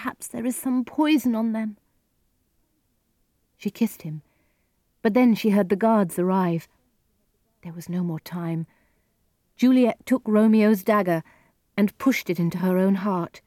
Perhaps there is some poison on them. She kissed him, but then she heard the guards arrive. There was no more time. Juliet took Romeo's dagger and pushed it into her own heart.